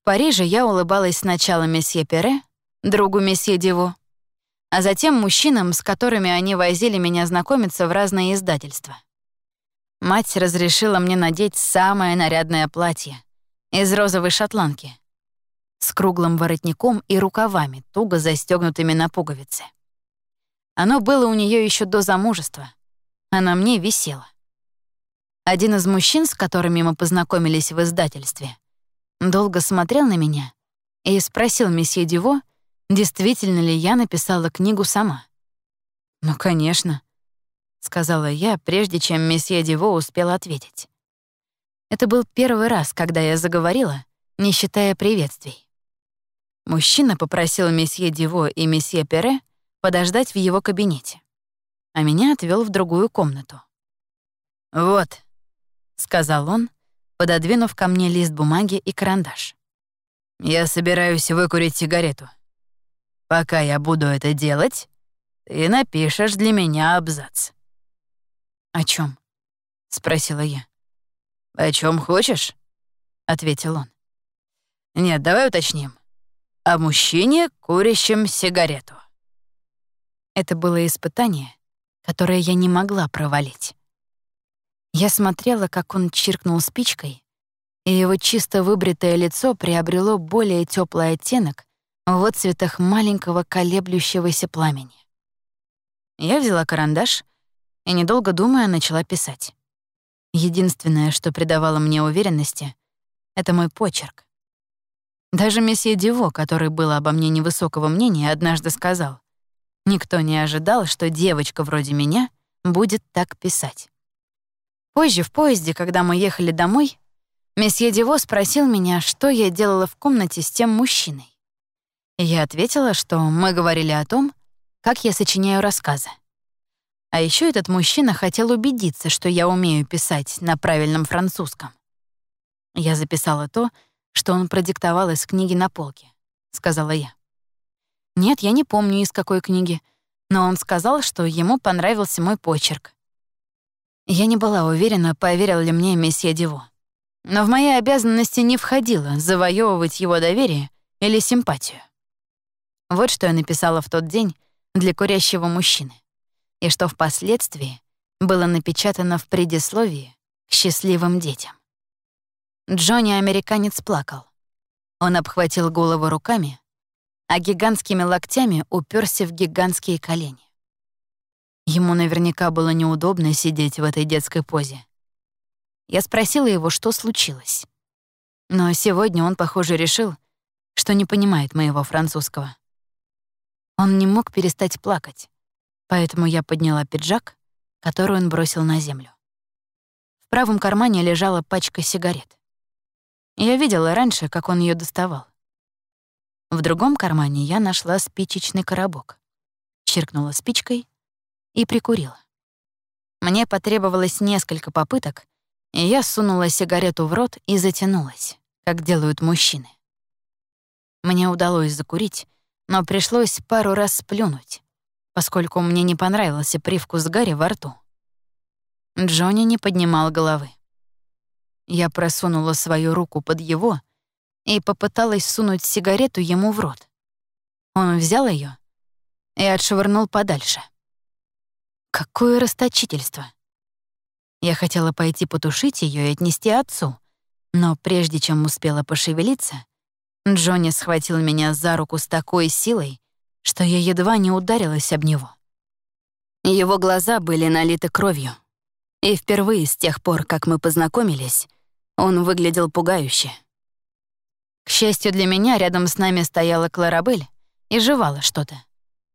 В Париже я улыбалась сначала месье Пере, другу месье Диво, а затем мужчинам, с которыми они возили меня знакомиться в разные издательства. Мать разрешила мне надеть самое нарядное платье из розовой шотландки с круглым воротником и рукавами, туго застегнутыми на пуговицы. Оно было у нее еще до замужества, а на мне висело. Один из мужчин, с которыми мы познакомились в издательстве, долго смотрел на меня и спросил месье Диво, действительно ли я написала книгу сама. «Ну, конечно», — сказала я, прежде чем месье Диво успел ответить. Это был первый раз, когда я заговорила, не считая приветствий. Мужчина попросил месье Диво и месье Пере подождать в его кабинете, а меня отвел в другую комнату. «Вот», — сказал он, пододвинув ко мне лист бумаги и карандаш. «Я собираюсь выкурить сигарету. Пока я буду это делать, ты напишешь для меня абзац». «О чем? спросила я. «О чем хочешь?» — ответил он. «Нет, давай уточним. О мужчине, курящем сигарету». Это было испытание, которое я не могла провалить. Я смотрела, как он чиркнул спичкой, и его чисто выбритое лицо приобрело более теплый оттенок, в отцветах маленького колеблющегося пламени. Я взяла карандаш и, недолго думая, начала писать. Единственное, что придавало мне уверенности, — это мой почерк. Даже месье Диво, который был обо мне невысокого мнения, однажды сказал, «Никто не ожидал, что девочка вроде меня будет так писать». Позже, в поезде, когда мы ехали домой, месье Диво спросил меня, что я делала в комнате с тем мужчиной. Я ответила, что мы говорили о том, как я сочиняю рассказы. А еще этот мужчина хотел убедиться, что я умею писать на правильном французском. Я записала то, что он продиктовал из книги на полке, сказала я. Нет, я не помню, из какой книги, но он сказал, что ему понравился мой почерк. Я не была уверена, поверил ли мне месье Диво. Но в мои обязанности не входило завоевывать его доверие или симпатию. Вот что я написала в тот день для курящего мужчины, и что впоследствии было напечатано в предисловии к счастливым детям. Джонни-американец плакал. Он обхватил голову руками, а гигантскими локтями уперся в гигантские колени. Ему наверняка было неудобно сидеть в этой детской позе. Я спросила его, что случилось. Но сегодня он, похоже, решил, что не понимает моего французского. Он не мог перестать плакать, поэтому я подняла пиджак, который он бросил на землю. В правом кармане лежала пачка сигарет. Я видела раньше, как он ее доставал. В другом кармане я нашла спичечный коробок. Чиркнула спичкой и прикурила. Мне потребовалось несколько попыток, и я сунула сигарету в рот и затянулась, как делают мужчины. Мне удалось закурить, но пришлось пару раз сплюнуть, поскольку мне не понравился привкус гари во рту. Джонни не поднимал головы. Я просунула свою руку под его и попыталась сунуть сигарету ему в рот. Он взял ее и отшвырнул подальше. Какое расточительство! Я хотела пойти потушить ее и отнести отцу, но прежде чем успела пошевелиться, Джонни схватил меня за руку с такой силой, что я едва не ударилась об него. Его глаза были налиты кровью. И впервые с тех пор, как мы познакомились, он выглядел пугающе. К счастью для меня, рядом с нами стояла Кларабель и жевала что-то,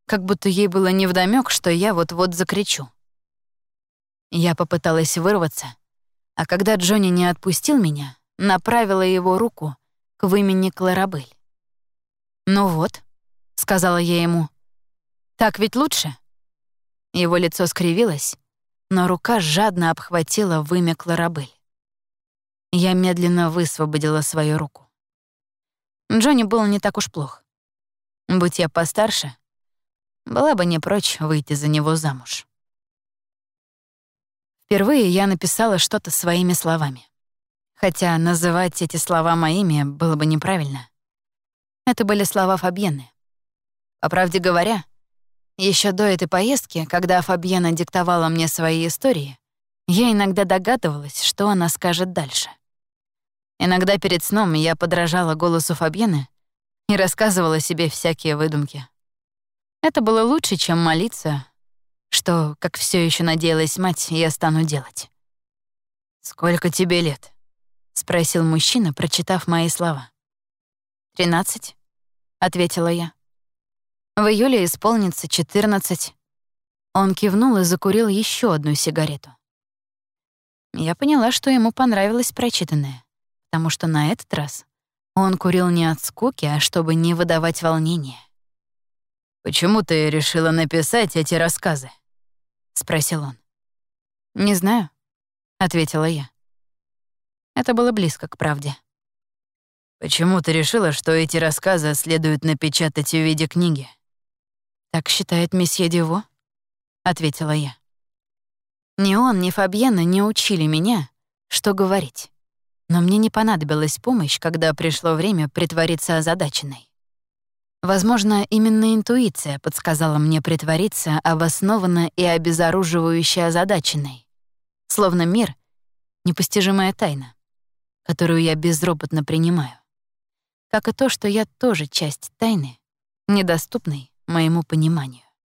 как будто ей было невдомёк, что я вот-вот закричу. Я попыталась вырваться, а когда Джонни не отпустил меня, направила его руку к вымени Кларабель. «Ну вот», — сказала я ему, — «так ведь лучше?» Его лицо скривилось, но рука жадно обхватила вымя Кларабель. Я медленно высвободила свою руку. Джонни был не так уж плох. Будь я постарше, была бы не прочь выйти за него замуж. Впервые я написала что-то своими словами. Хотя называть эти слова моими было бы неправильно. Это были слова Фабьены. По правде говоря, еще до этой поездки, когда Фабьена диктовала мне свои истории, я иногда догадывалась, что она скажет дальше. Иногда перед сном я подражала голосу Фабьены и рассказывала себе всякие выдумки. Это было лучше, чем молиться, что, как все еще надеялась мать, я стану делать. «Сколько тебе лет?» — спросил мужчина, прочитав мои слова. «Тринадцать», — ответила я. «В июле исполнится четырнадцать». Он кивнул и закурил еще одну сигарету. Я поняла, что ему понравилось прочитанное, потому что на этот раз он курил не от скуки, а чтобы не выдавать волнения. «Почему ты решила написать эти рассказы?» — спросил он. «Не знаю», — ответила я. Это было близко к правде. «Почему ты решила, что эти рассказы следует напечатать в виде книги?» «Так считает месье Диво», — ответила я. Ни он, ни Фабьена не учили меня, что говорить. Но мне не понадобилась помощь, когда пришло время притвориться озадаченной. Возможно, именно интуиция подсказала мне притвориться обоснованно и обезоруживающе озадаченной. Словно мир — непостижимая тайна которую я безропотно принимаю. Как и то, что я тоже часть тайны, недоступной моему пониманию.